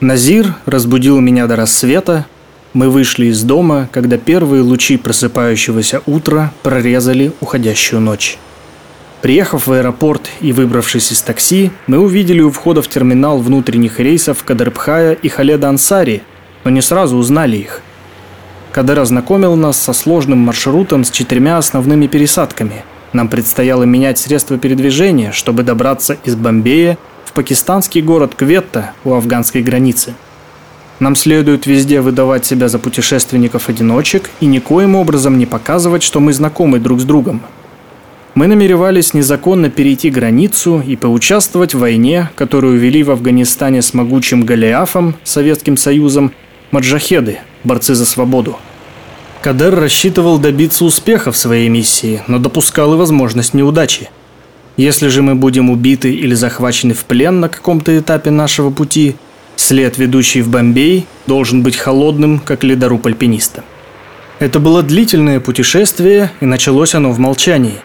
Назир разбудил меня до рассвета. Мы вышли из дома, когда первые лучи просыпающегося утра прорезали уходящую ночь. Приехав в аэропорт и выбравшись из такси, мы увидели у входа в терминал внутренних рейсов Кадырбхая и Халеда Ансари, но не сразу узнали их. Кадыр ознакомил нас со сложным маршрутом с четырьмя основными пересадками. Нам предстояло менять средства передвижения, чтобы добраться из Бомбея в пакистанский город Кветта у афганской границы. Нам следует везде выдавать себя за путешественников-одиночек и никоим образом не показывать, что мы знакомы друг с другом. Мы намеревались незаконно перейти границу и поучаствовать в войне, которую вели в Афганистане с могучим Голиафом, Советским Союзом, маджахеды, борцы за свободу. Кадер рассчитывал добиться успеха в своей миссии, но допускал и возможность неудачи – если же мы будем убиты или захвачены в плен на каком-то этапе нашего пути, след, ведущий в Бомбей, должен быть холодным, как ледоруб альпиниста. Это было длительное путешествие, и началось оно в молчании.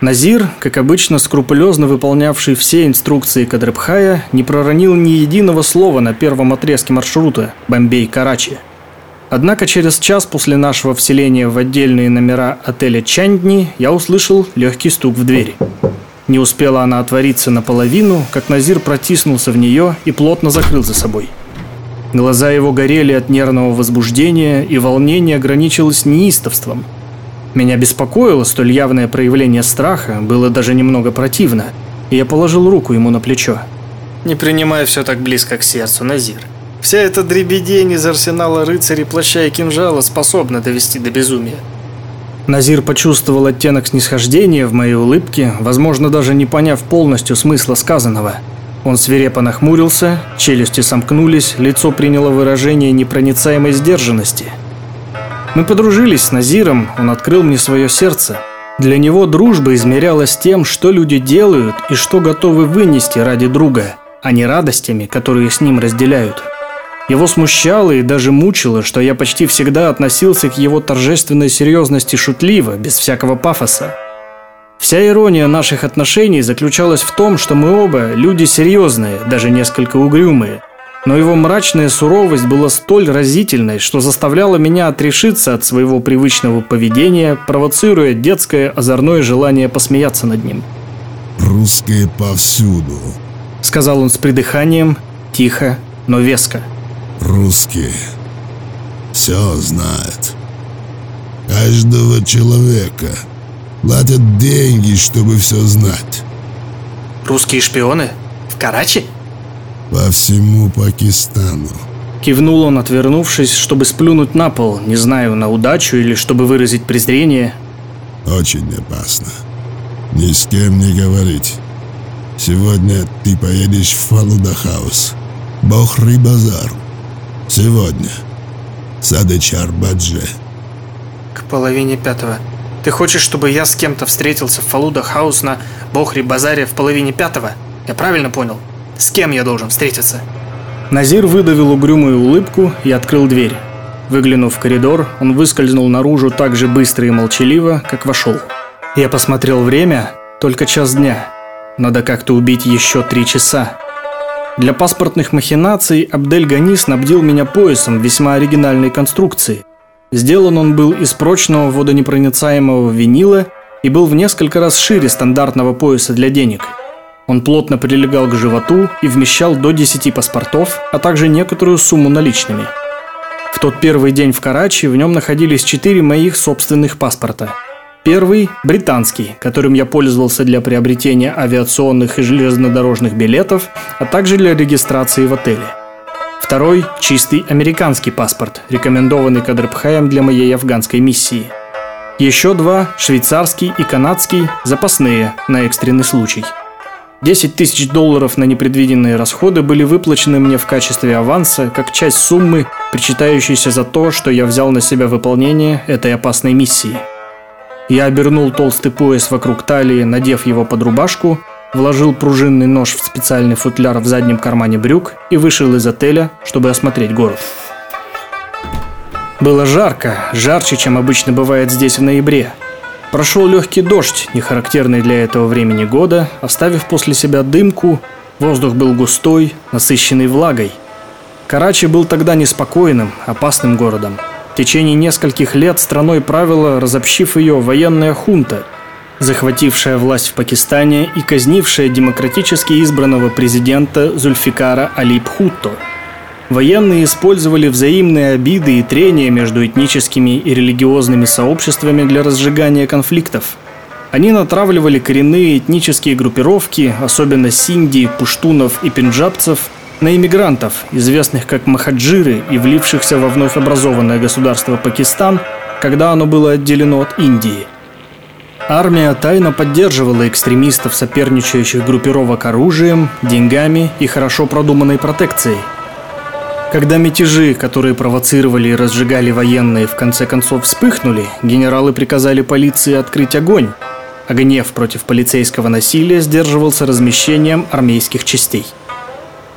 Назир, как обычно скрупулезно выполнявший все инструкции Кадрабхая, не проронил ни единого слова на первом отрезке маршрута Бомбей-Карачи. Однако через час после нашего вселения в отдельные номера отеля Чандни я услышал легкий стук в дверь. Не успела она отвориться наполовину, как Назир протиснулся в нее и плотно закрыл за собой. Глаза его горели от нервного возбуждения, и волнение ограничилось неистовством. Меня беспокоило столь явное проявление страха, было даже немного противно, и я положил руку ему на плечо. «Не принимай все так близко к сердцу, Назир. Вся эта дребедень из арсенала рыцарей, плаща и кинжала способна довести до безумия. Назир почувствовал оттенок снисхождения в моей улыбке, возможно, даже не поняв полностью смысла сказанного. Он свирепо нахмурился, челюсти сомкнулись, лицо приняло выражение непроницаемой сдержанности. Мы подружились с Назиром, он открыл мне свое сердце. Для него дружба измерялась тем, что люди делают и что готовы вынести ради друга, а не радостями, которые с ним разделяют. Его смущало и даже мучило, что я почти всегда относился к его торжественной серьезности шутливо, без всякого пафоса. Вся ирония наших отношений заключалась в том, что мы оба люди серьезные, даже несколько угрюмые. Но его мрачная суровость была столь разительной, что заставляла меня отрешиться от своего привычного поведения, провоцируя детское озорное желание посмеяться над ним. «Русские повсюду», — сказал он с придыханием, тихо, но веско русские все знают. Каждого человека платят деньги, чтобы все знать. Русские шпионы? В Карачи? По всему Пакистану. Кивнул он, отвернувшись, чтобы сплюнуть на пол, не знаю, на удачу или чтобы выразить презрение. Очень опасно. Ни с кем не говорить. Сегодня ты поедешь в Фалуда-хаус. Бохри-базар. Сегодня. Садычар Бадже. К половине пятого. Ты хочешь, чтобы я с кем-то встретился в Фалуда Хаус на Бохри-базаре в половине пятого? Я правильно понял? С кем я должен встретиться? Назир выдавил угрюмую улыбку и открыл дверь. Выглянув в коридор, он выскользнул наружу так же быстро и молчаливо, как вошел. Я посмотрел время, только час дня. Надо как-то убить еще три часа. Для паспортных махинаций Абдель Гани снабдил меня поясом весьма оригинальной конструкции. Сделан он был из прочного водонепроницаемого винила и был в несколько раз шире стандартного пояса для денег. Он плотно прилегал к животу и вмещал до 10 паспортов, а также некоторую сумму наличными. В тот первый день в Карачи в нем находились четыре моих собственных паспорта – Первый – британский, которым я пользовался для приобретения авиационных и железнодорожных билетов, а также для регистрации в отеле. Второй – чистый американский паспорт, рекомендованный Кадрбхаем для моей афганской миссии. Еще два – швейцарский и канадский, запасные, на экстренный случай. 10 тысяч долларов на непредвиденные расходы были выплачены мне в качестве аванса, как часть суммы, причитающейся за то, что я взял на себя выполнение этой опасной миссии – я обернул толстый пояс вокруг талии, надев его под рубашку, вложил пружинный нож в специальный футляр в заднем кармане брюк и вышел из отеля, чтобы осмотреть город. Было жарко, жарче, чем обычно бывает здесь в ноябре. Прошел легкий дождь, не характерный для этого времени года, оставив после себя дымку, воздух был густой, насыщенный влагой. Карачи был тогда неспокойным, опасным городом. В течение нескольких лет страной правила, разобщив ее, военная хунта, захватившая власть в Пакистане и казнившая демократически избранного президента Зульфикара Али Бхутто. Военные использовали взаимные обиды и трения между этническими и религиозными сообществами для разжигания конфликтов. Они натравливали коренные этнические группировки, особенно синди, пуштунов и пенджабцев, на иммигрантов, известных как махаджиры и влившихся во вновь образованное государство Пакистан, когда оно было отделено от Индии. Армия тайно поддерживала экстремистов, соперничающих группировок оружием, деньгами и хорошо продуманной протекцией. Когда мятежи, которые провоцировали и разжигали военные, в конце концов вспыхнули, генералы приказали полиции открыть огонь, а гнев против полицейского насилия сдерживался размещением армейских частей –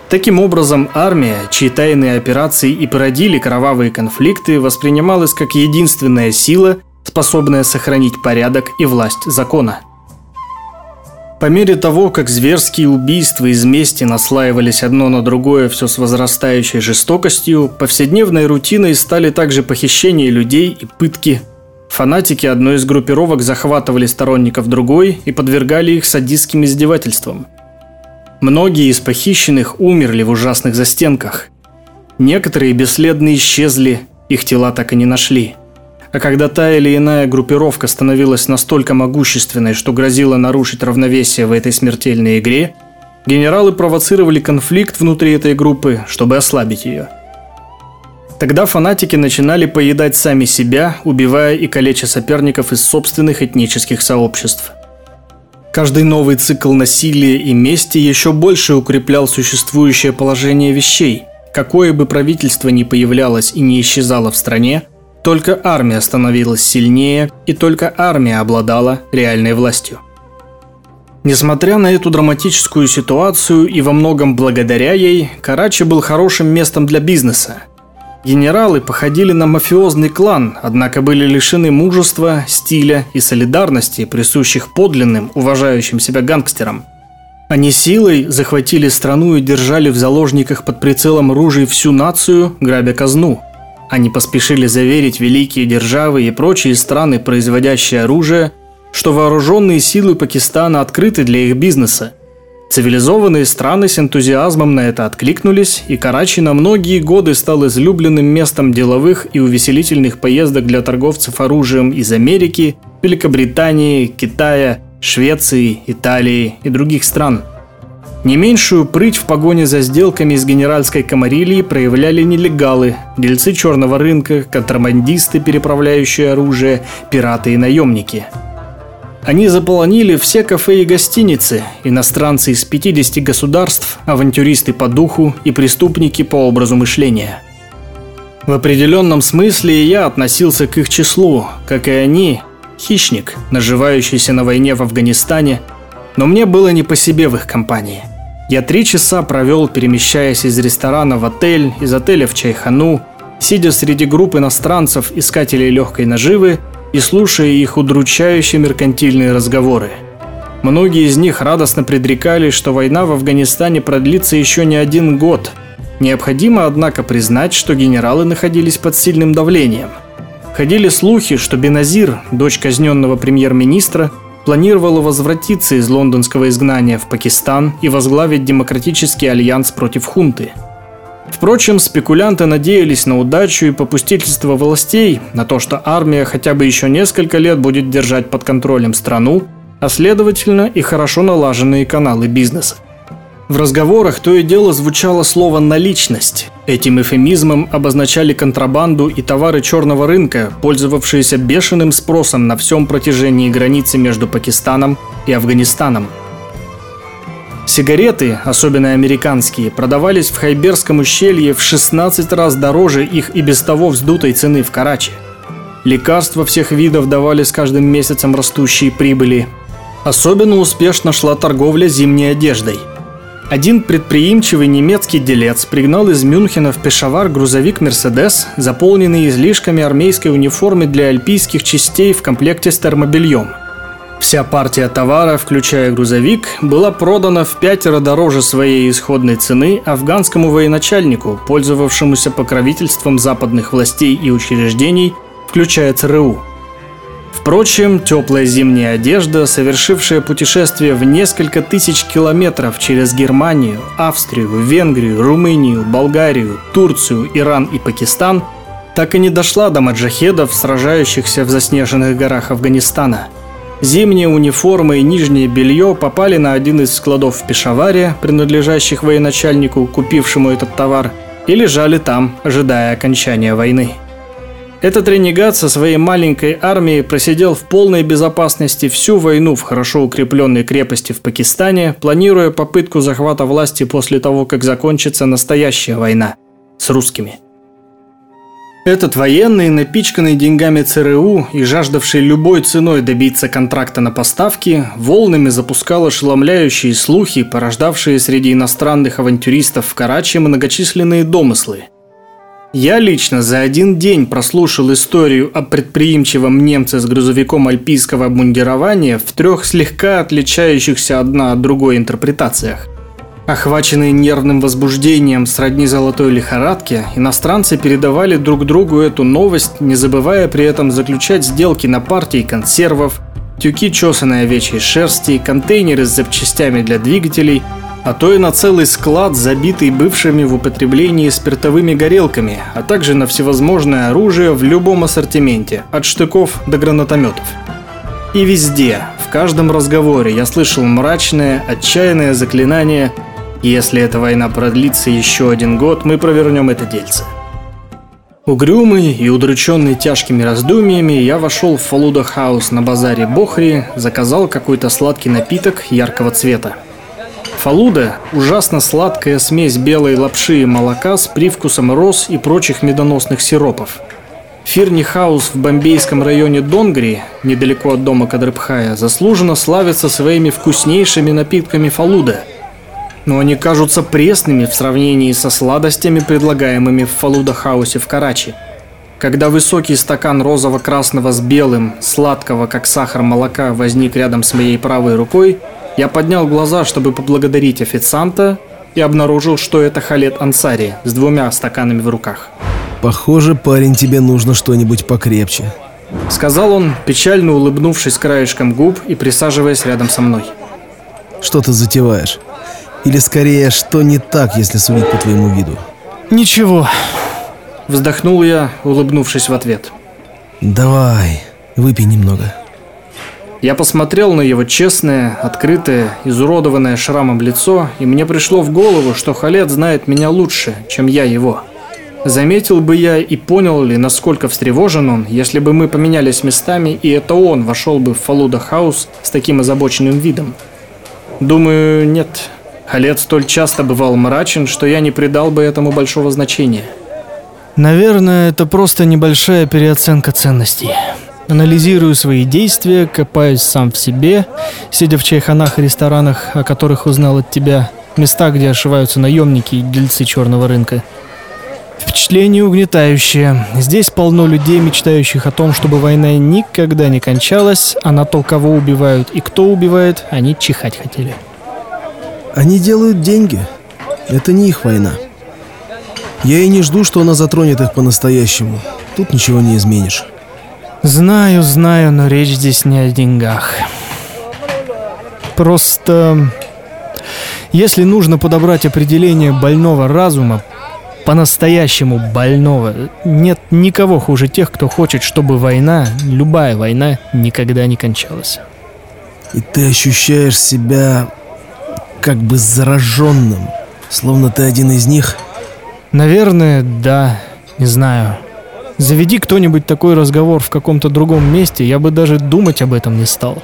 Таким образом, армия, чьи тайные операции и породили кровавые конфликты, воспринималась как единственная сила, способная сохранить порядок и власть закона. По мере того, как зверские убийства из мести наслаивались одно на другое все с возрастающей жестокостью, повседневной рутиной стали также похищения людей и пытки. Фанатики одной из группировок захватывали сторонников другой и подвергали их садистским издевательствам – Многие из похищенных умерли в ужасных застенках. Некоторые бесследно исчезли, их тела так и не нашли. А когда та или иная группировка становилась настолько могущественной, что грозила нарушить равновесие в этой смертельной игре, генералы провоцировали конфликт внутри этой группы, чтобы ослабить ее. Тогда фанатики начинали поедать сами себя, убивая и калеча соперников из собственных этнических сообществ. Каждый новый цикл насилия и мести еще больше укреплял существующее положение вещей. Какое бы правительство ни появлялось и не исчезало в стране, только армия становилась сильнее, и только армия обладала реальной властью. Несмотря на эту драматическую ситуацию и во многом благодаря ей, Карачи был хорошим местом для бизнеса – Генералы походили на мафиозный клан, однако были лишены мужества, стиля и солидарности, присущих подлинным, уважающим себя гангстерам. Они силой захватили страну и держали в заложниках под прицелом ружей всю нацию, грабя казну. Они поспешили заверить великие державы и прочие страны, производящие оружие, что вооруженные силы Пакистана открыты для их бизнеса – Цивилизованные страны с энтузиазмом на это откликнулись, и Карачи на многие годы стал излюбленным местом деловых и увеселительных поездок для торговцев оружием из Америки, Великобритании, Китая, Швеции, Италии и других стран. Не меньшую прыть в погоне за сделками из генеральской комарилии проявляли нелегалы, дельцы черного рынка, контрабандисты, переправляющие оружие, пираты и наемники – они заполонили все кафе и гостиницы, иностранцы из 50 государств, авантюристы по духу и преступники по образу мышления. В определенном смысле я относился к их числу, как и они, хищник, наживающийся на войне в Афганистане, но мне было не по себе в их компании. Я три часа провел, перемещаясь из ресторана в отель, из отеля в чайхану, сидя среди групп иностранцев, искателей легкой наживы – и слушая их удручающие меркантильные разговоры. Многие из них радостно предрекали, что война в Афганистане продлится еще не один год. Необходимо, однако, признать, что генералы находились под сильным давлением. Ходили слухи, что Беназир, дочь казненного премьер-министра, планировала возвратиться из лондонского изгнания в Пакистан и возглавить демократический альянс против хунты – Впрочем, спекулянты надеялись на удачу и попустительство властей, на то, что армия хотя бы еще несколько лет будет держать под контролем страну, а следовательно и хорошо налаженные каналы бизнеса. В разговорах то и дело звучало слово «наличность». Этим эфемизмом обозначали контрабанду и товары черного рынка, пользовавшиеся бешеным спросом на всем протяжении границы между Пакистаном и Афганистаном – Сигареты, особенно американские, продавались в Хайберском ущелье в 16 раз дороже их и без того вздутой цены в Карачи. Лекарства всех видов давали с каждым месяцем растущие прибыли. Особенно успешно шла торговля зимней одеждой. Один предприимчивый немецкий делец пригнал из Мюнхена в Пешавар грузовик «Мерседес», заполненный излишками армейской униформы для альпийских частей в комплекте с термобельем – Вся партия товара, включая грузовик, была продана в пятеро дороже своей исходной цены афганскому военачальнику, пользовавшемуся покровительством западных властей и учреждений, включая ЦРУ. Впрочем, теплая зимняя одежда, совершившая путешествие в несколько тысяч километров через Германию, Австрию, Венгрию, Румынию, Болгарию, Турцию, Иран и Пакистан, так и не дошла до маджахедов, сражающихся в заснеженных горах Афганистана. Зимние униформы и нижнее белье попали на один из складов в Пешаваре, принадлежащих военачальнику, купившему этот товар, и лежали там, ожидая окончания войны. Этот ренегат со своей маленькой армией просидел в полной безопасности всю войну в хорошо укрепленной крепости в Пакистане, планируя попытку захвата власти после того, как закончится настоящая война с русскими. Этот военный, напичканный деньгами ЦРУ и жаждавший любой ценой добиться контракта на поставки, волнами запускал ошеломляющие слухи, порождавшие среди иностранных авантюристов в Карачи многочисленные домыслы – я лично за один день прослушал историю о предприимчивом немце с грузовиком альпийского обмундирования в трех слегка отличающихся одна от другой интерпретациях. Охваченные нервным возбуждением сродни золотой лихорадке, иностранцы передавали друг другу эту новость, не забывая при этом заключать сделки на партии консервов, тюки чесаной овечьей шерсти, контейнеры с запчастями для двигателей – а то и на целый склад, забитый бывшими в употреблении спиртовыми горелками, а также на всевозможное оружие в любом ассортименте, от штыков до гранатометов. И везде, в каждом разговоре я слышал мрачное, отчаянное заклинание «Если эта война продлится еще один год, мы провернем это дельце». Угрюмый и удрученный тяжкими раздумьями, я вошел в Фалуда Хаус на базаре Бохри, заказал какой-то сладкий напиток яркого цвета. Фалуда – ужасно сладкая смесь белой лапши и молока с привкусом роз и прочих медоносных сиропов. Фирни Хаус в бомбейском районе Донгри, недалеко от дома Кадрыбхая, заслуженно славится своими вкуснейшими напитками фалуда. Но они кажутся пресными в сравнении со сладостями, предлагаемыми в Фалуда Хаусе в Карачи. Когда высокий стакан розово-красного с белым, сладкого как сахар молока возник рядом с моей правой рукой – я поднял глаза, чтобы поблагодарить официанта, и обнаружил, что это Халет Ансари с двумя стаканами в руках. «Похоже, парень, тебе нужно что-нибудь покрепче», — сказал он, печально улыбнувшись краешком губ и присаживаясь рядом со мной. «Что ты затеваешь? Или скорее, что не так, если судить по твоему виду?» «Ничего», — вздохнул я, улыбнувшись в ответ. «Давай, выпей немного». Я посмотрел на его честное, открытое, изуродованное шрамом лицо, и мне пришло в голову, что Халет знает меня лучше, чем я его. Заметил бы я и понял ли, насколько встревожен он, если бы мы поменялись местами, и это он вошел бы в Фалуда Хаус с таким озабоченным видом. Думаю, нет. Халет столь часто бывал мрачен, что я не придал бы этому большого значения. Наверное, это просто небольшая переоценка ценностей. Анализирую свои действия, копаюсь сам в себе, сидя в чайханах и ресторанах, о которых узнал от тебя, места, где ошиваются наемники и дельцы черного рынка. Впечатление угнетающее. Здесь полно людей, мечтающих о том, чтобы война никогда не кончалась, а на то, кого убивают и кто убивает, они чихать хотели. Они делают деньги. Это не их война. Я и не жду, что она затронет их по-настоящему. Тут ничего не изменишь. Знаю, знаю, но речь здесь не о деньгах. Просто, если нужно подобрать определение больного разума, по-настоящему больного, нет никого хуже тех, кто хочет, чтобы война, любая война, никогда не кончалась. И ты ощущаешь себя как бы зараженным, словно ты один из них? Наверное, да, не знаю. Заведи кто-нибудь такой разговор в каком-то другом месте, я бы даже думать об этом не стал.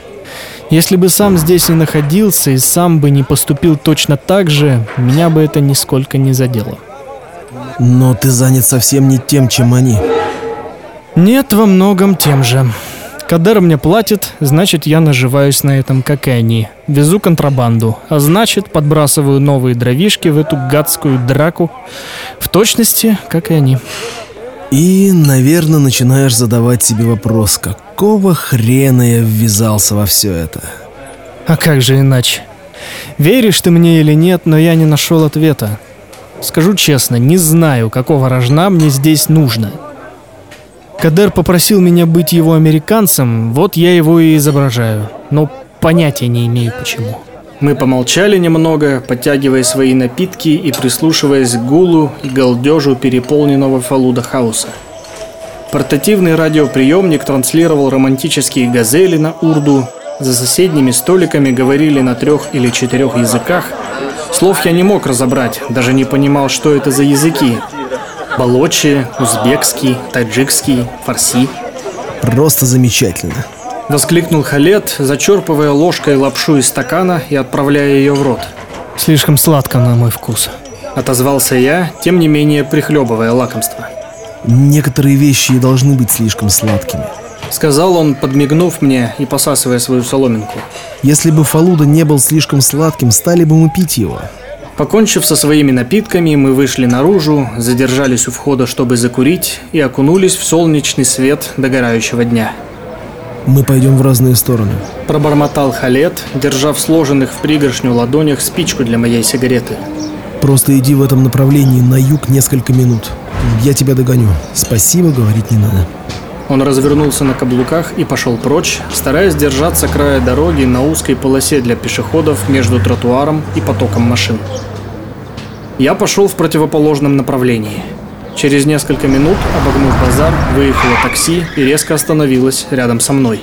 Если бы сам здесь не находился и сам бы не поступил точно так же, меня бы это нисколько не задело. Но ты занят совсем не тем, чем они. Нет, во многом тем же. Кадер мне платит, значит, я наживаюсь на этом, как и они. Везу контрабанду, а значит, подбрасываю новые дровишки в эту гадскую драку, в точности, как и они. И, наверное, начинаешь задавать себе вопрос, какого хрена я ввязался во все это? А как же иначе? Веришь ты мне или нет, но я не нашел ответа. Скажу честно, не знаю, какого рожна мне здесь нужно. Кадер попросил меня быть его американцем, вот я его и изображаю. Но понятия не имею почему. Мы помолчали немного, подтягивая свои напитки и прислушиваясь к гулу и галдежу переполненного Фалуда хаоса. Портативный радиоприемник транслировал романтические газели на урду, за соседними столиками говорили на трех или четырех языках. Слов я не мог разобрать, даже не понимал, что это за языки. Балочи, узбекский, таджикский, фарси. Просто замечательно. Воскликнул Халет, зачерпывая ложкой лапшу из стакана и отправляя ее в рот. Слишком сладко на мой вкус. Отозвался я, тем не менее прихлебывая лакомство. Некоторые вещи и должны быть слишком сладкими. Сказал он, подмигнув мне и посасывая свою соломинку. Если бы Фалуда не был слишком сладким, стали бы мы пить его. Покончив со своими напитками, мы вышли наружу, задержались у входа, чтобы закурить, и окунулись в солнечный свет догорающего дня. Мы пойдем в разные стороны. Пробормотал Халет, держа в сложенных в пригоршню ладонях спичку для моей сигареты. Просто иди в этом направлении на юг несколько минут. Я тебя догоню. Спасибо, говорить не надо. Он развернулся на каблуках и пошел прочь, стараясь держаться края дороги на узкой полосе для пешеходов между тротуаром и потоком машин. Я пошел в противоположном направлении. Через несколько минут, обогнув базар, выехало такси и резко остановилось рядом со мной.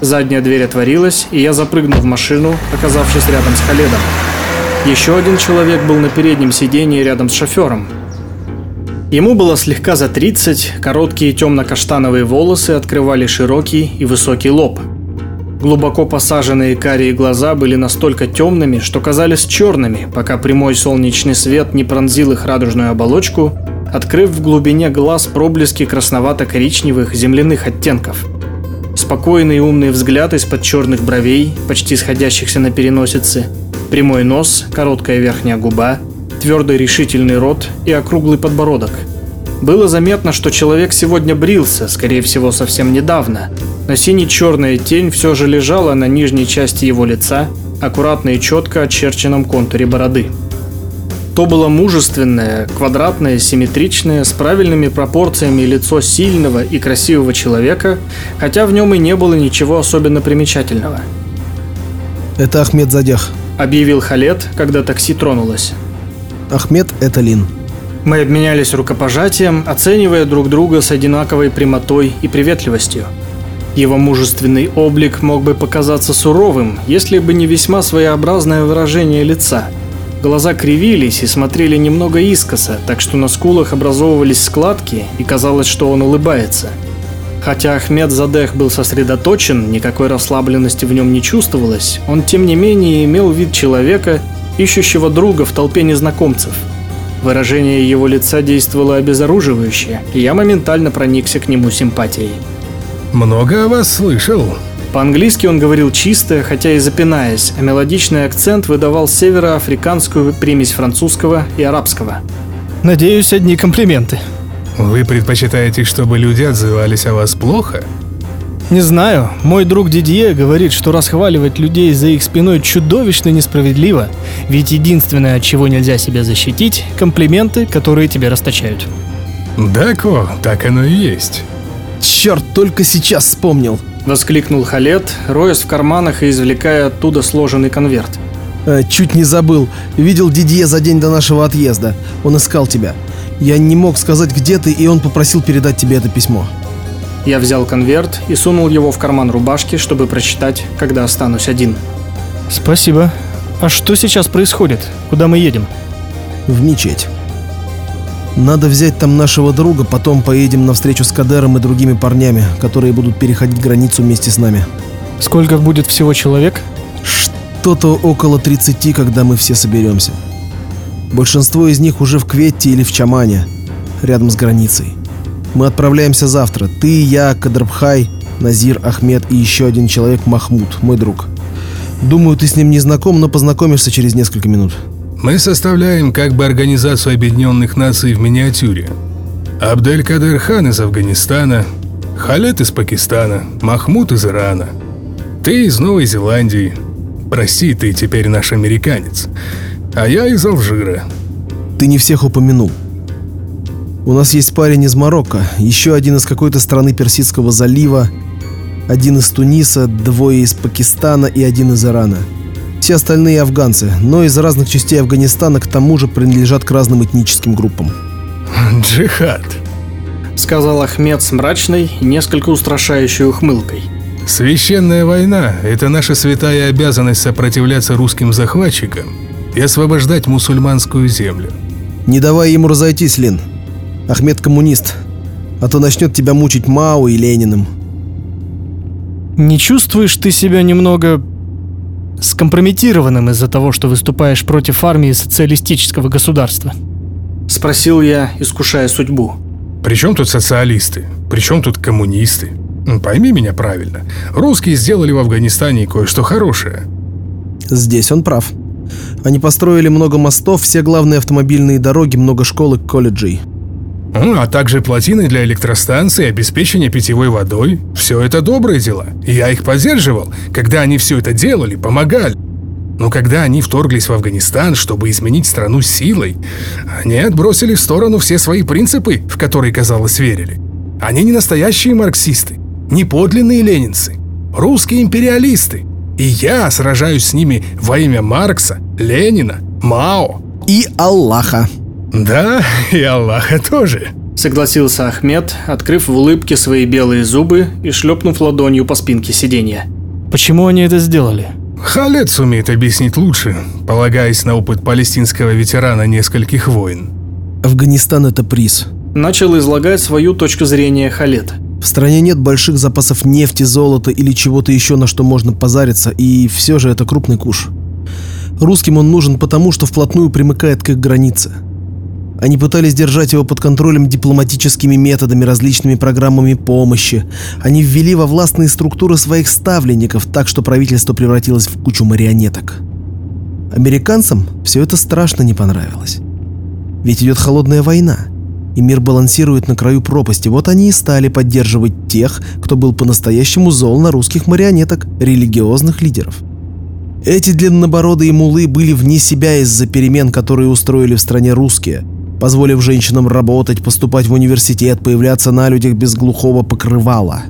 Задняя дверь отворилась, и я запрыгнул в машину, оказавшись рядом с Халедом. Еще один человек был на переднем сидении рядом с шофером, Ему было слегка за 30, короткие темно-каштановые волосы открывали широкий и высокий лоб. Глубоко посаженные карие глаза были настолько темными, что казались черными, пока прямой солнечный свет не пронзил их радужную оболочку, открыв в глубине глаз проблески красновато-коричневых земляных оттенков. Спокойный и умный взгляд из-под черных бровей, почти сходящихся на переносице, прямой нос, короткая верхняя губа – твердый решительный рот и округлый подбородок. Было заметно, что человек сегодня брился, скорее всего, совсем недавно, но сине-черная тень все же лежала на нижней части его лица, аккуратно и четко очерченном контуре бороды. То было мужественное, квадратное, симметричное, с правильными пропорциями лицо сильного и красивого человека, хотя в нем и не было ничего особенно примечательного. «Это Ахмед Задях», — объявил Халет, когда такси тронулось. Ахмед – это Лин. Мы обменялись рукопожатием, оценивая друг друга с одинаковой прямотой и приветливостью. Его мужественный облик мог бы показаться суровым, если бы не весьма своеобразное выражение лица. Глаза кривились и смотрели немного искоса, так что на скулах образовывались складки, и казалось, что он улыбается. Хотя Ахмед Задех был сосредоточен, никакой расслабленности в нем не чувствовалось, он тем не менее имел вид человека, ищущего друга в толпе незнакомцев. Выражение его лица действовало обезоруживающе, и я моментально проникся к нему симпатией. «Много о вас слышал», по-английски он говорил чисто, хотя и запинаясь, а мелодичный акцент выдавал североафриканскую примесь французского и арабского. Надеюсь, одни комплименты. Вы предпочитаете, чтобы люди отзывались о вас плохо? Не знаю. Мой друг Дидье говорит, что расхваливать людей за их спиной чудовищно несправедливо, ведь единственное, от чего нельзя себя защитить – комплименты, которые тебе расточают. Да, Ко, так оно и есть. Черт, только сейчас вспомнил. Воскликнул Халет, роясь в карманах и извлекая оттуда сложенный конверт. Э, чуть не забыл. Видел Дидье за день до нашего отъезда. Он искал тебя. Я не мог сказать, где ты, и он попросил передать тебе это письмо. Я взял конверт и сунул его в карман рубашки, чтобы прочитать, когда останусь один. Спасибо. А что сейчас происходит? Куда мы едем? В мечеть. Надо взять там нашего друга, потом поедем на встречу с Кадером и другими парнями, которые будут переходить границу вместе с нами. Сколько будет всего человек? Что-то около 30, когда мы все соберемся. Большинство из них уже в Кветте или в Чамане, рядом с границей. Мы отправляемся завтра. Ты, я, Кадрбхай, Назир, Ахмед и еще один человек Махмуд, мой друг. Думаю, ты с ним не знаком, но познакомишься через несколько минут. Мы составляем как бы Организацию Объединенных Наций в миниатюре. Абдель-Кадер хан из Афганистана, Халет из Пакистана, Махмуд из Ирана. Ты из Новой Зеландии. Прости, ты теперь наш американец. А я из Алжира. Ты не всех упомянул. У нас есть парень из Марокко, еще один из какой-то страны Персидского залива, один из Туниса, двое из Пакистана и один из Ирана. Все остальные афганцы, но из разных частей Афганистана к тому же принадлежат к разным этническим группам. Джихад. Сказал Ахмед с мрачной, несколько устрашающей ухмылкой. Священная война – это наша святая обязанность сопротивляться русским захватчикам и освобождать мусульманскую землю. Не давай ему разойтись, Лин. Ахмед коммунист, а то начнет тебя мучить Мао и Лениным. Не чувствуешь ты себя немного скомпрометированным из-за того, что выступаешь против армии социалистического государства? Спросил я, искушая судьбу. Причем тут социалисты? Причем тут коммунисты? Пойми меня правильно. Русские сделали в Афганистане кое-что хорошее. Здесь он прав. Они построили много мостов, все главные автомобильные дороги, много школ и колледжей. А также плотины для электростанции, обеспечение питьевой водой. Все это добрые дела. Я их поддерживал, когда они все это делали, помогали. Но когда они вторглись в Афганистан, чтобы изменить страну силой, они отбросили в сторону все свои принципы, в которые, казалось, верили. Они не настоящие марксисты, не подлинные ленинцы, русские империалисты. И я сражаюсь с ними во имя Маркса, Ленина, Мао. И Аллаха. Да, и Аллаха тоже. Согласился Ахмед, открыв в улыбке свои белые зубы и шлепнув ладонью по спинке сиденья. Почему они это сделали? Халет сумеет объяснить лучше, полагаясь на опыт палестинского ветерана нескольких войн. Афганистан – это приз. Начал излагать свою точку зрения Халет. В стране нет больших запасов нефти, золота или чего-то еще, на что можно позариться, и все же это крупный куш. Русским он нужен потому, что вплотную примыкает к их границе. Они пытались держать его под контролем дипломатическими методами, различными программами помощи. Они ввели во властные структуры своих ставленников, так что правительство превратилось в кучу марионеток. Американцам все это страшно не понравилось. Ведь идет холодная война, и мир балансирует на краю пропасти. Вот они и стали поддерживать тех, кто был по-настоящему зол на русских марионеток, религиозных лидеров. Эти длиннобородые мулы были вне себя из-за перемен, которые устроили в стране русские – позволив женщинам работать, поступать в университет, появляться на людях без глухого покрывала.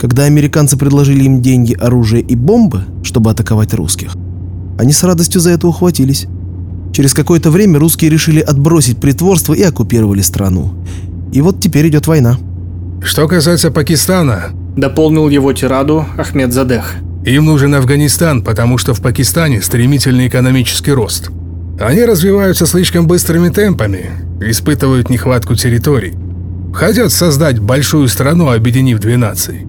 Когда американцы предложили им деньги, оружие и бомбы, чтобы атаковать русских, они с радостью за это ухватились. Через какое-то время русские решили отбросить притворство и оккупировали страну. И вот теперь идет война. Что касается Пакистана, дополнил его тираду Ахмед Задех. Им нужен Афганистан, потому что в Пакистане стремительный экономический рост – они развиваются слишком быстрыми темпами, испытывают нехватку территорий. Хотят создать большую страну, объединив две нации.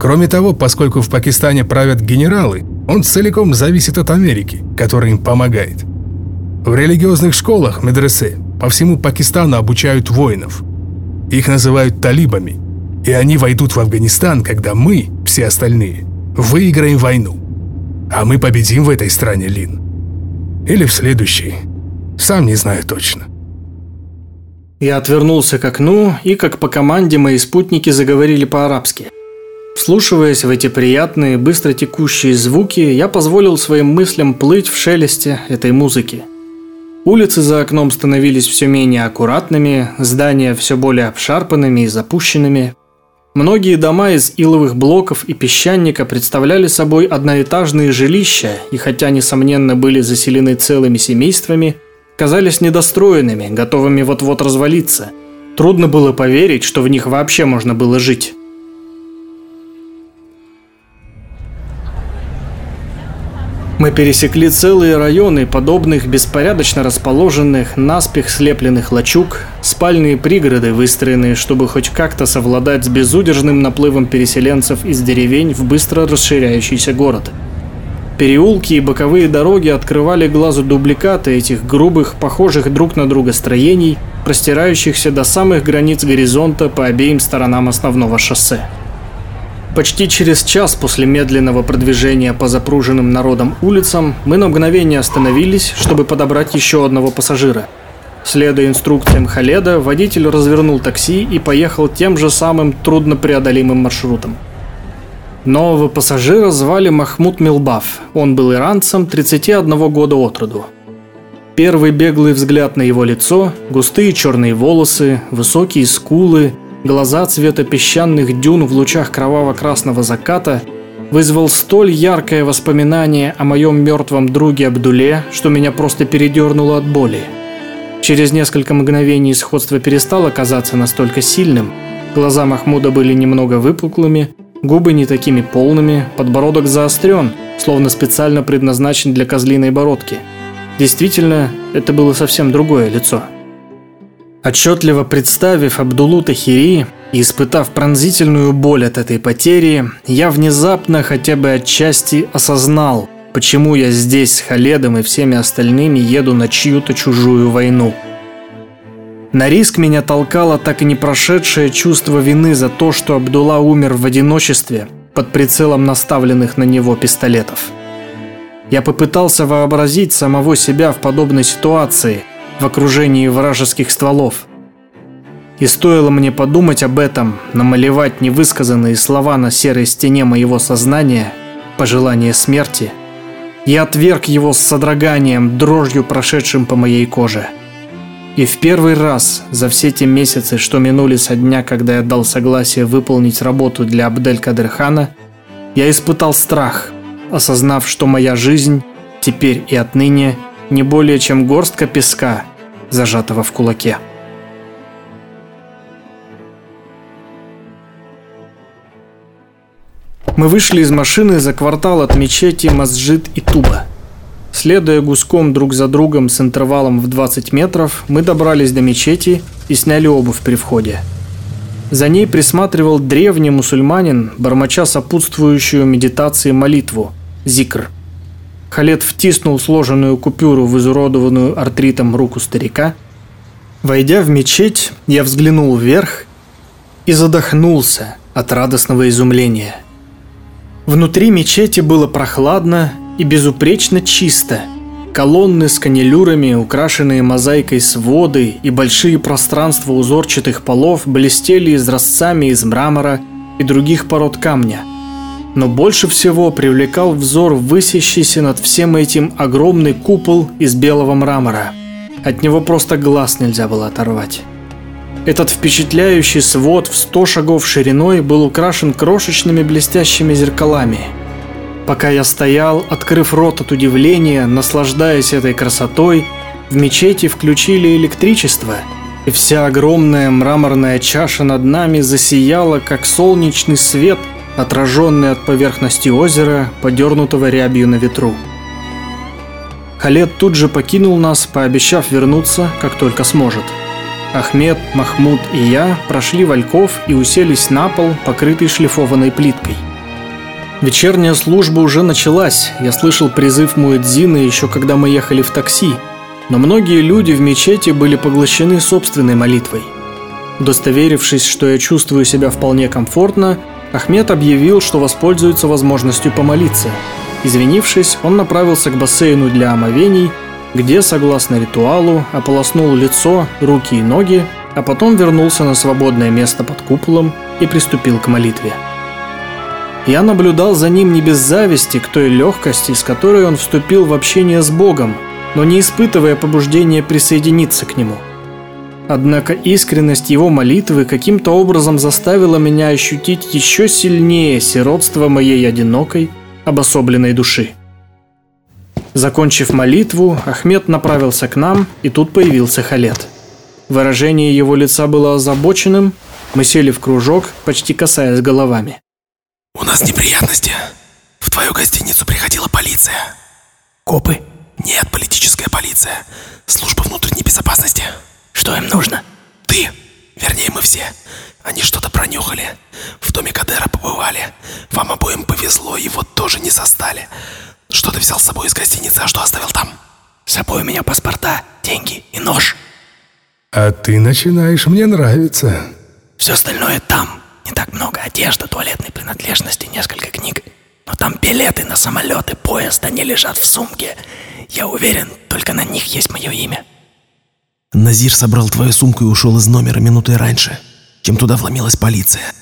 Кроме того, поскольку в Пакистане правят генералы, он целиком зависит от Америки, которая им помогает. В религиозных школах, медресе, по всему Пакистану обучают воинов. Их называют талибами. И они войдут в Афганистан, когда мы, все остальные, выиграем войну. А мы победим в этой стране, Лин. Или в следующий. Сам не знаю точно. Я отвернулся к окну, и как по команде мои спутники заговорили по-арабски. Вслушиваясь в эти приятные, быстро текущие звуки, я позволил своим мыслям плыть в шелесте этой музыки. Улицы за окном становились все менее аккуратными, здания все более обшарпанными и запущенными, Многие дома из иловых блоков и песчаника представляли собой одноэтажные жилища, и хотя, несомненно, были заселены целыми семействами, казались недостроенными, готовыми вот-вот развалиться. Трудно было поверить, что в них вообще можно было жить. Мы пересекли целые районы, подобных беспорядочно расположенных, наспех слепленных лачуг, спальные пригороды, выстроенные, чтобы хоть как-то совладать с безудержным наплывом переселенцев из деревень в быстро расширяющийся город. Переулки и боковые дороги открывали глазу дубликаты этих грубых, похожих друг на друга строений, простирающихся до самых границ горизонта по обеим сторонам основного шоссе. Почти через час после медленного продвижения по запруженным народом улицам мы на мгновение остановились, чтобы подобрать еще одного пассажира. Следуя инструкциям Халеда, водитель развернул такси и поехал тем же самым труднопреодолимым маршрутом. Нового пассажира звали Махмуд Милбаф. Он был иранцем 31 года от роду. Первый беглый взгляд на его лицо, густые черные волосы, высокие скулы, глаза цвета песчаных дюн в лучах кроваво-красного заката вызвал столь яркое воспоминание о моем мертвом друге Абдуле, что меня просто передернуло от боли. Через несколько мгновений сходство перестало казаться настолько сильным. Глаза Махмуда были немного выпуклыми, губы не такими полными, подбородок заострен, словно специально предназначен для козлиной бородки. Действительно, это было совсем другое лицо. Отчетливо представив Абдулу Тахири и испытав пронзительную боль от этой потери, я внезапно хотя бы отчасти осознал – Почему я здесь с Халедом и всеми остальными еду на чью-то чужую войну? На риск меня толкало так и не прошедшее чувство вины за то, что Абдулла умер в одиночестве под прицелом наставленных на него пистолетов. Я попытался вообразить самого себя в подобной ситуации, в окружении вражеских стволов. И стоило мне подумать об этом, намалевать невысказанные слова на серой стене моего сознания, пожелание смерти – я отверг его с содроганием, дрожью прошедшим по моей коже. И в первый раз за все те месяцы, что минули со дня, когда я дал согласие выполнить работу для Абдель Кадырхана, я испытал страх, осознав, что моя жизнь теперь и отныне не более чем горстка песка, зажатого в кулаке. Мы вышли из машины за квартал от мечети Масджид и Туба. Следуя гуськом друг за другом с интервалом в 20 метров, мы добрались до мечети и сняли обувь при входе. За ней присматривал древний мусульманин, бормоча сопутствующую медитации молитву – зикр. Халет втиснул сложенную купюру в изуродованную артритом руку старика. Войдя в мечеть, я взглянул вверх и задохнулся от радостного изумления – Внутри мечети было прохладно и безупречно чисто. Колонны с канилюрами, украшенные мозаикой своды и большие пространства узорчатых полов блестели изразцами из мрамора и других пород камня. Но больше всего привлекал взор высящийся над всем этим огромный купол из белого мрамора. От него просто глаз нельзя было оторвать. Этот впечатляющий свод в 100 шагов шириной был украшен крошечными блестящими зеркалами. Пока я стоял, открыв рот от удивления, наслаждаясь этой красотой, в мечети включили электричество, и вся огромная мраморная чаша над нами засияла, как солнечный свет, отраженный от поверхности озера, подернутого рябью на ветру. Халет тут же покинул нас, пообещав вернуться, как только сможет. Ахмед, Махмуд и я прошли вальков и уселись на пол, покрытый шлифованной плиткой. Вечерняя служба уже началась, я слышал призыв Муэдзина еще когда мы ехали в такси, но многие люди в мечети были поглощены собственной молитвой. Удостоверившись, что я чувствую себя вполне комфортно, Ахмед объявил, что воспользуется возможностью помолиться. Извинившись, он направился к бассейну для омовений – где, согласно ритуалу, ополоснул лицо, руки и ноги, а потом вернулся на свободное место под куполом и приступил к молитве. Я наблюдал за ним не без зависти к той легкости, с которой он вступил в общение с Богом, но не испытывая побуждения присоединиться к нему. Однако искренность его молитвы каким-то образом заставила меня ощутить еще сильнее сиротство моей одинокой, обособленной души. Закончив молитву, Ахмед направился к нам, и тут появился Халет. Выражение его лица было озабоченным, мы сели в кружок, почти касаясь головами. «У нас неприятности. В твою гостиницу приходила полиция». «Копы?» «Нет, политическая полиция. Служба внутренней безопасности». «Что им нужно?» «Ты. Вернее, мы все. Они что-то пронюхали. В доме Кадера побывали. Вам обоим повезло, его тоже не застали. Что ты взял с собой из гостиницы, а что оставил там? С собой у меня паспорта, деньги и нож. А ты начинаешь мне нравиться. Все остальное там. Не так много одежды, туалетной принадлежности, несколько книг. Но там билеты на самолеты, поезд, они лежат в сумке. Я уверен, только на них есть мое имя. Назир собрал твою сумку и ушел из номера минутой раньше, чем туда вломилась полиция.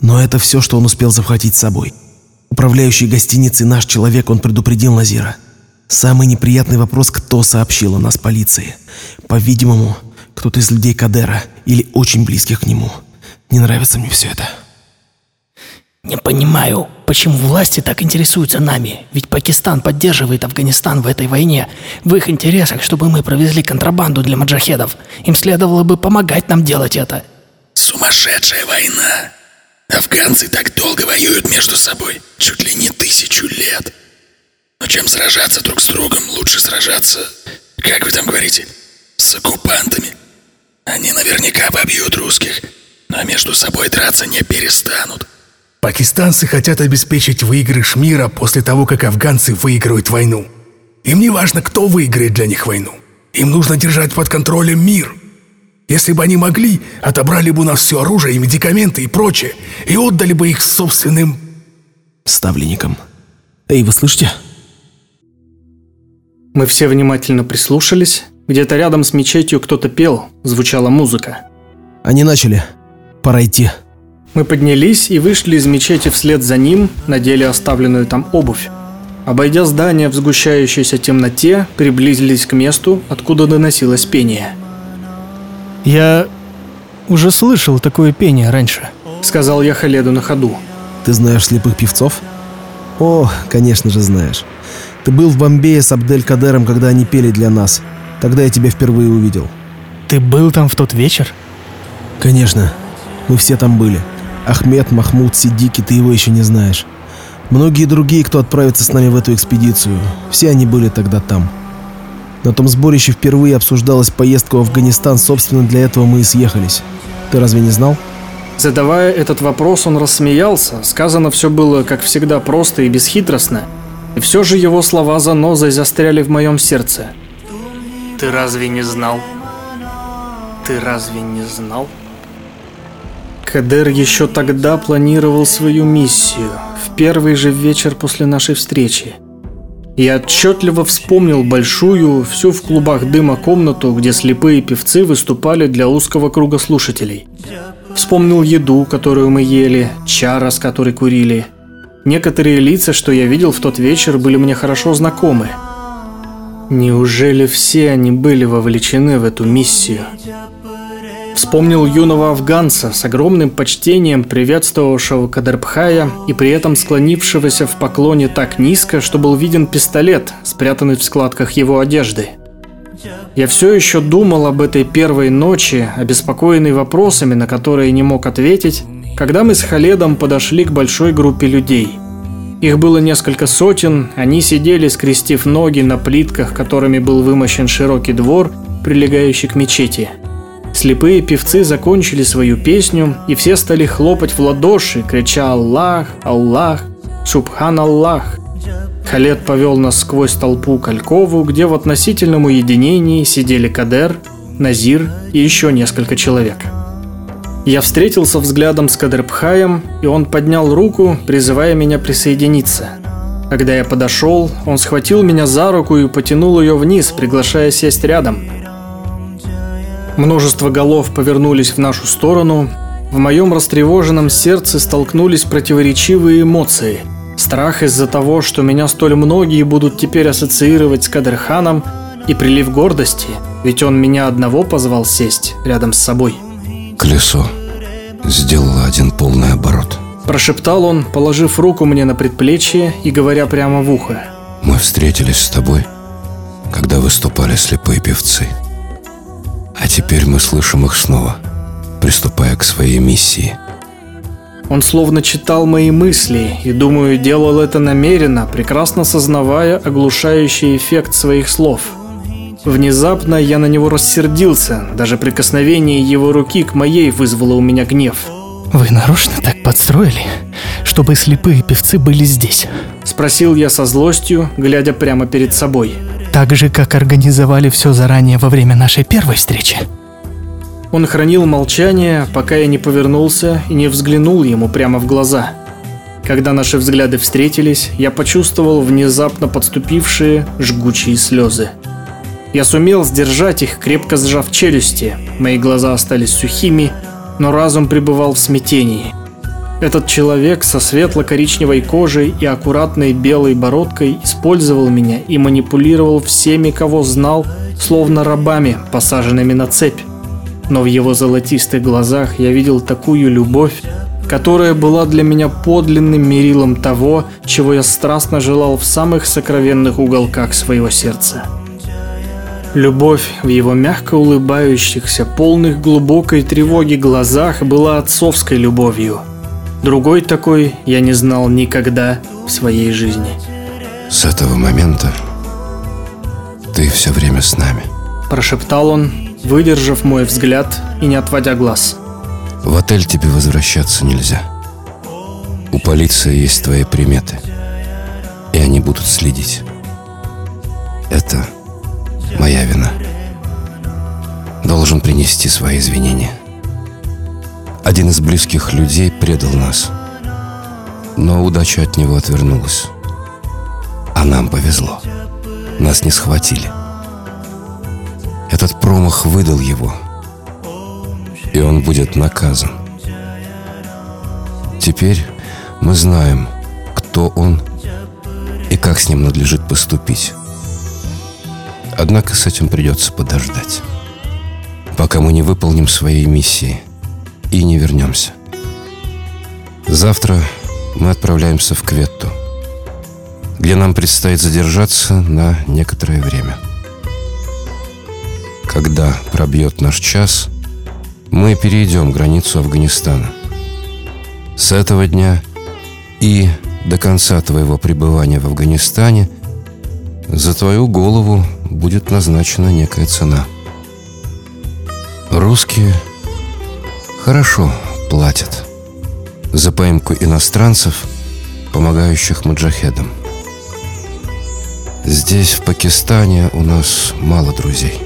Но это все, что он успел захватить с собой. Управляющий гостиницей наш человек, он предупредил Назира. Самый неприятный вопрос, кто сообщил о нас полиции. По-видимому, кто-то из людей Кадера или очень близких к нему. Не нравится мне все это. Не понимаю, почему власти так интересуются нами. Ведь Пакистан поддерживает Афганистан в этой войне. В их интересах, чтобы мы провезли контрабанду для маджахедов. Им следовало бы помогать нам делать это. Сумасшедшая война. Афганцы так долго воюют между собой, чуть ли не тысячу лет. Но чем сражаться друг с другом, лучше сражаться, как вы там говорите, с оккупантами. Они наверняка побьют русских, но между собой драться не перестанут. Пакистанцы хотят обеспечить выигрыш мира после того, как афганцы выиграют войну. Им не важно, кто выиграет для них войну. Им нужно держать под контролем мир. Если бы они могли, отобрали бы у нас все оружие и медикаменты и прочее, и отдали бы их собственным... Ставленникам. Эй, вы слышите? Мы все внимательно прислушались. Где-то рядом с мечетью кто-то пел, звучала музыка. Они начали. Пора идти. Мы поднялись и вышли из мечети вслед за ним, надели оставленную там обувь. Обойдя здание в сгущающейся темноте, приблизились к месту, откуда доносилось пение. Я уже слышал такое пение раньше. Сказал я Халеду на ходу. Ты знаешь слепых певцов? О, конечно же знаешь. Ты был в Бомбее с Абдель Кадером, когда они пели для нас. Тогда я тебя впервые увидел. Ты был там в тот вечер? Конечно. Мы все там были. Ахмед, Махмуд, Сидики, ты его еще не знаешь. Многие другие, кто отправится с нами в эту экспедицию, все они были тогда там. На том сборище впервые обсуждалась поездка в Афганистан, собственно, для этого мы и съехались. Ты разве не знал? Задавая этот вопрос, он рассмеялся. Сказано все было, как всегда, просто и бесхитростно. И все же его слова занозой застряли в моем сердце. Ты разве не знал? Ты разве не знал? Кадер еще тогда планировал свою миссию, в первый же вечер после нашей встречи. Я отчетливо вспомнил большую, всю в клубах дыма комнату, где слепые певцы выступали для узкого круга слушателей. Вспомнил еду, которую мы ели, чара, с которой курили. Некоторые лица, что я видел в тот вечер, были мне хорошо знакомы. Неужели все они были вовлечены в эту миссию? Вспомнил юного афганца с огромным почтением приветствовавшего Кадербхая и при этом склонившегося в поклоне так низко, что был виден пистолет, спрятанный в складках его одежды. Я все еще думал об этой первой ночи, обеспокоенный вопросами, на которые не мог ответить, когда мы с Халедом подошли к большой группе людей. Их было несколько сотен, они сидели, скрестив ноги на плитках, которыми был вымощен широкий двор, прилегающий к мечети – Слепые певцы закончили свою песню, и все стали хлопать в ладоши, крича «Аллах! Аллах! Субхан Аллах!». Халет повел нас сквозь толпу Калькову, где в относительном уединении сидели Кадер, Назир и еще несколько человек. Я встретился взглядом с Кадербхаем, и он поднял руку, призывая меня присоединиться. Когда я подошел, он схватил меня за руку и потянул ее вниз, приглашая сесть рядом – Множество голов повернулись в нашу сторону. В моем растревоженном сердце столкнулись противоречивые эмоции. Страх из-за того, что меня столь многие будут теперь ассоциировать с Кадырханом, и прилив гордости, ведь он меня одного позвал сесть рядом с собой. Колесо сделало один полный оборот. Прошептал он, положив руку мне на предплечье и говоря прямо в ухо. Мы встретились с тобой, когда выступали слепые певцы. Теперь мы слышим их снова, приступая к своей миссии. Он словно читал мои мысли и, думаю, делал это намеренно, прекрасно сознавая оглушающий эффект своих слов. Внезапно я на него рассердился, даже прикосновение его руки к моей вызвало у меня гнев. Вы нарочно так подстроили, чтобы слепые певцы были здесь? Спросил я со злостью, глядя прямо перед собой. Так же, как организовали все заранее во время нашей первой встречи. Он хранил молчание, пока я не повернулся и не взглянул ему прямо в глаза. Когда наши взгляды встретились, я почувствовал внезапно подступившие жгучие слезы. Я сумел сдержать их, крепко сжав челюсти. Мои глаза остались сухими, но разум пребывал в смятении. Этот человек со светло-коричневой кожей и аккуратной белой бородкой использовал меня и манипулировал всеми, кого знал, словно рабами, посаженными на цепь. Но в его золотистых глазах я видел такую любовь, которая была для меня подлинным мерилом того, чего я страстно желал в самых сокровенных уголках своего сердца. Любовь в его мягко улыбающихся, полных глубокой тревоги глазах была отцовской любовью. Другой такой я не знал никогда в своей жизни. С этого момента ты все время с нами. Прошептал он, выдержав мой взгляд и не отводя глаз. В отель тебе возвращаться нельзя. У полиции есть твои приметы, и они будут следить. Это Моя вина. Должен принести свои извинения. Один из близких людей предал нас. Но удача от него отвернулась. А нам повезло. Нас не схватили. Этот промах выдал его. И он будет наказан. Теперь мы знаем, кто он и как с ним надлежит поступить. Однако с этим придется подождать, пока мы не выполним своей миссии и не вернемся. Завтра мы отправляемся в Кветту, где нам предстоит задержаться на некоторое время. Когда пробьет наш час, мы перейдем границу Афганистана. С этого дня и до конца твоего пребывания в Афганистане за твою голову будет назначена некая цена. Русские хорошо платят за поимку иностранцев, помогающих маджахедам. Здесь, в Пакистане, у нас мало друзей.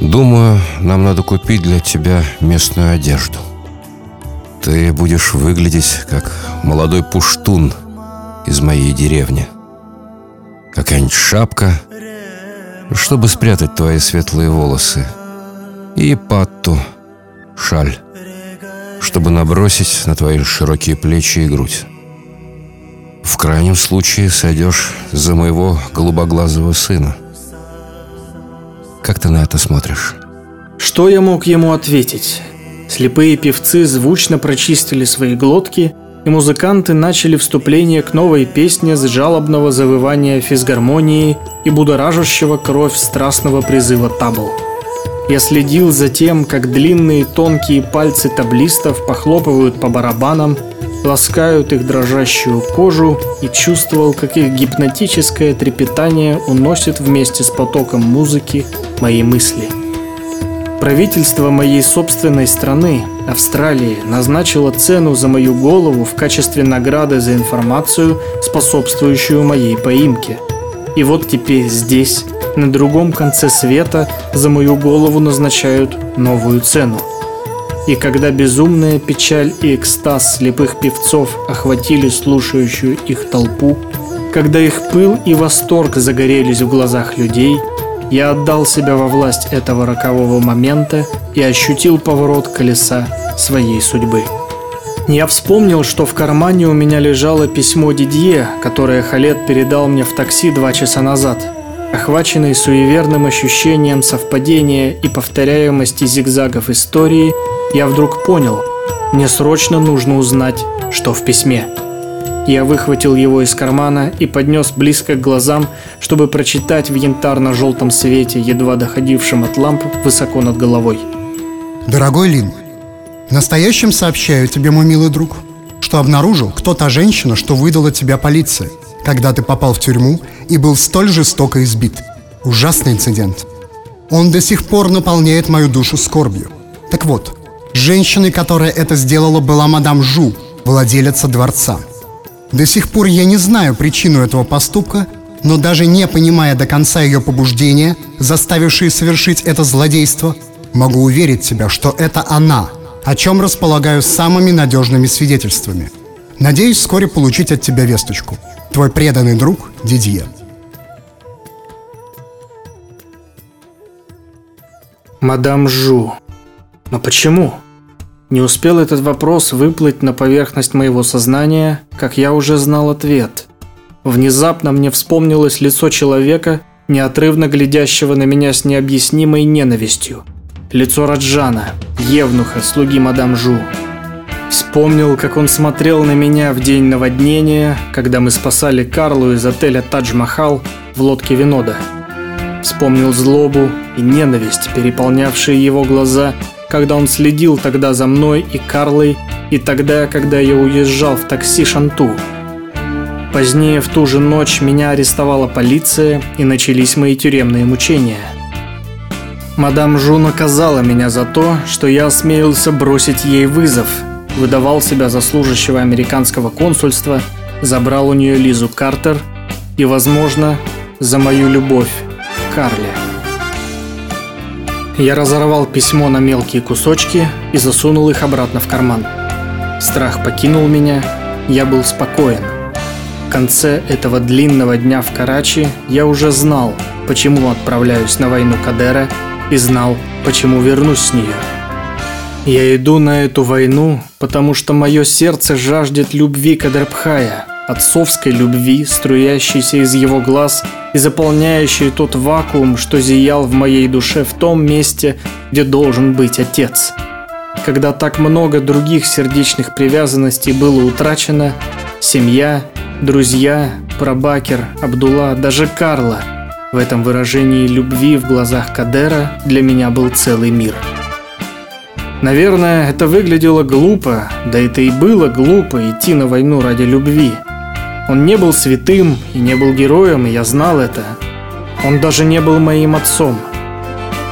Думаю, нам надо купить для тебя местную одежду. Ты будешь выглядеть как молодой пуштун из моей деревни. Какая-нибудь шапка — чтобы спрятать твои светлые волосы. И патту, шаль, чтобы набросить на твои широкие плечи и грудь. В крайнем случае сойдешь за моего голубоглазого сына. Как ты на это смотришь? Что я мог ему ответить? Слепые певцы звучно прочистили свои глотки – и музыканты начали вступление к новой песне с жалобного завывания физгармонии и будоражащего кровь страстного призыва табл. Я следил за тем, как длинные тонкие пальцы таблистов похлопывают по барабанам, ласкают их дрожащую кожу и чувствовал, как их гипнотическое трепетание уносит вместе с потоком музыки мои мысли. Правительство моей собственной страны, Австралии, назначило цену за мою голову в качестве награды за информацию, способствующую моей поимке. И вот теперь здесь, на другом конце света, за мою голову назначают новую цену. И когда безумная печаль и экстаз слепых певцов охватили слушающую их толпу, когда их пыл и восторг загорелись в глазах людей – я отдал себя во власть этого рокового момента и ощутил поворот колеса своей судьбы. Я вспомнил, что в кармане у меня лежало письмо Дидье, которое Халет передал мне в такси два часа назад. Охваченный суеверным ощущением совпадения и повторяемости зигзагов истории, я вдруг понял, мне срочно нужно узнать, что в письме. Я выхватил его из кармана и поднес близко к глазам, чтобы прочитать в янтарно-желтом свете, едва доходившем от ламп высоко над головой. Дорогой Лин, настоящим сообщаю тебе, мой милый друг, что обнаружил, кто та женщина, что выдала тебя полиция, когда ты попал в тюрьму и был столь жестоко избит. Ужасный инцидент. Он до сих пор наполняет мою душу скорбью. Так вот, женщиной, которая это сделала, была мадам Жу, владелица дворца – до сих пор я не знаю причину этого поступка, но даже не понимая до конца ее побуждения, заставившие совершить это злодейство, могу уверить тебя, что это она, о чем располагаю самыми надежными свидетельствами. Надеюсь вскоре получить от тебя весточку. Твой преданный друг Дидье. Мадам Жу. Но почему? Не успел этот вопрос выплыть на поверхность моего сознания, как я уже знал ответ. Внезапно мне вспомнилось лицо человека, неотрывно глядящего на меня с необъяснимой ненавистью. Лицо Раджана, евнуха, слуги мадам Жу. Вспомнил, как он смотрел на меня в день наводнения, когда мы спасали Карлу из отеля Тадж-Махал в лодке Винода. Вспомнил злобу и ненависть, переполнявшие его глаза, когда он следил тогда за мной и Карлой, и тогда, когда я уезжал в такси Шанту. Позднее в ту же ночь меня арестовала полиция и начались мои тюремные мучения. Мадам Жу наказала меня за то, что я осмелился бросить ей вызов – выдавал себя за служащего американского консульства, забрал у нее Лизу Картер и, возможно, за мою любовь к Карле. Я разорвал письмо на мелкие кусочки и засунул их обратно в карман. Страх покинул меня, я был спокоен. В конце этого длинного дня в Карачи я уже знал, почему отправляюсь на войну Кадера и знал, почему вернусь с нее. Я иду на эту войну, потому что мое сердце жаждет любви Кадрабхая, отцовской любви, струящейся из его глаз и заполняющей тот вакуум, что зиял в моей душе в том месте, где должен быть отец. Когда так много других сердечных привязанностей было утрачено, семья, друзья, Прабакер, Абдулла, даже Карла, в этом выражении любви в глазах Кадера для меня был целый мир – Наверное, это выглядело глупо, да это и было глупо идти на войну ради любви. Он не был святым и не был героем, и я знал это. Он даже не был моим отцом.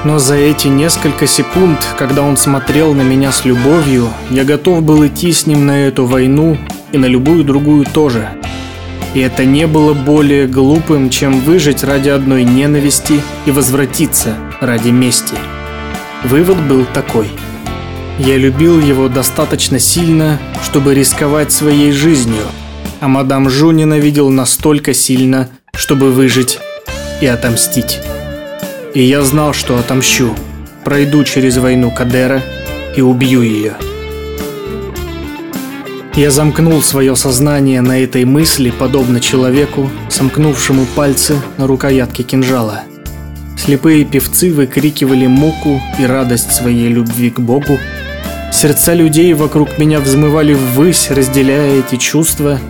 Но за эти несколько секунд, когда он смотрел на меня с любовью, я готов был идти с ним на эту войну и на любую другую тоже. И это не было более глупым, чем выжить ради одной ненависти и возвратиться ради мести. Вывод был такой – я любил его достаточно сильно, чтобы рисковать своей жизнью, а мадам Жу ненавидел настолько сильно, чтобы выжить и отомстить. И я знал, что отомщу, пройду через войну Кадера и убью ее. Я замкнул свое сознание на этой мысли, подобно человеку, сомкнувшему пальцы на рукоятке кинжала. Слепые певцы выкрикивали муку и радость своей любви к Богу, Сердца людей вокруг меня взмывали ввысь, разделяя эти чувства.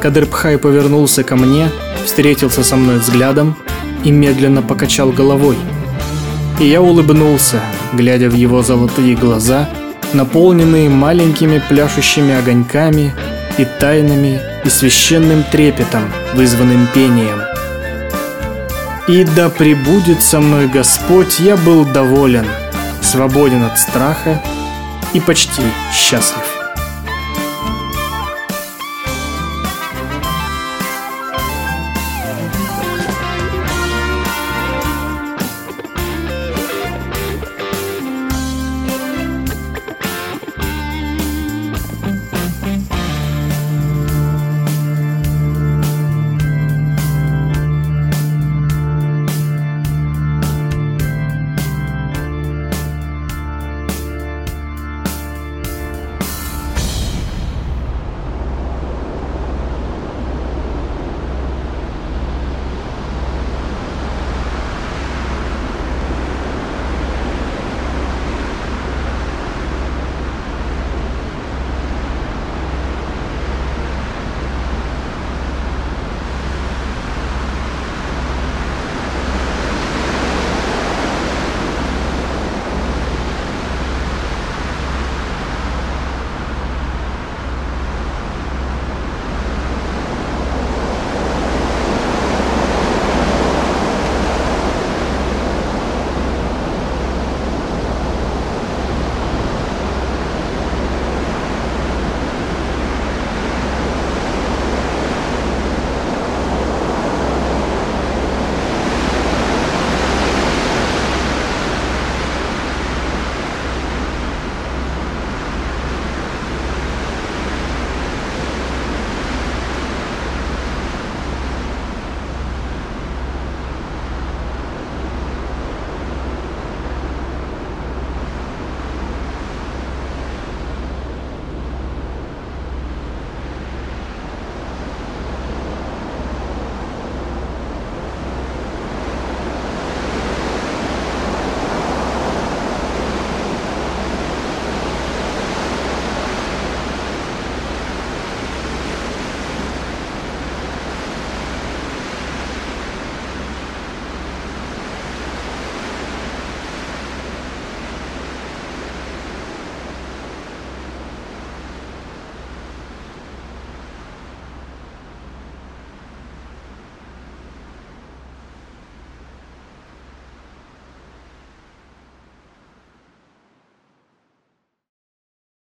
Кадырбхай повернулся ко мне, встретился со мной взглядом и медленно покачал головой. И я улыбнулся, глядя в его золотые глаза, наполненные маленькими пляшущими огоньками и тайнами и священным трепетом, вызванным пением. И да пребудет со мной Господь, я был доволен, свободен от страха и почти счастлив.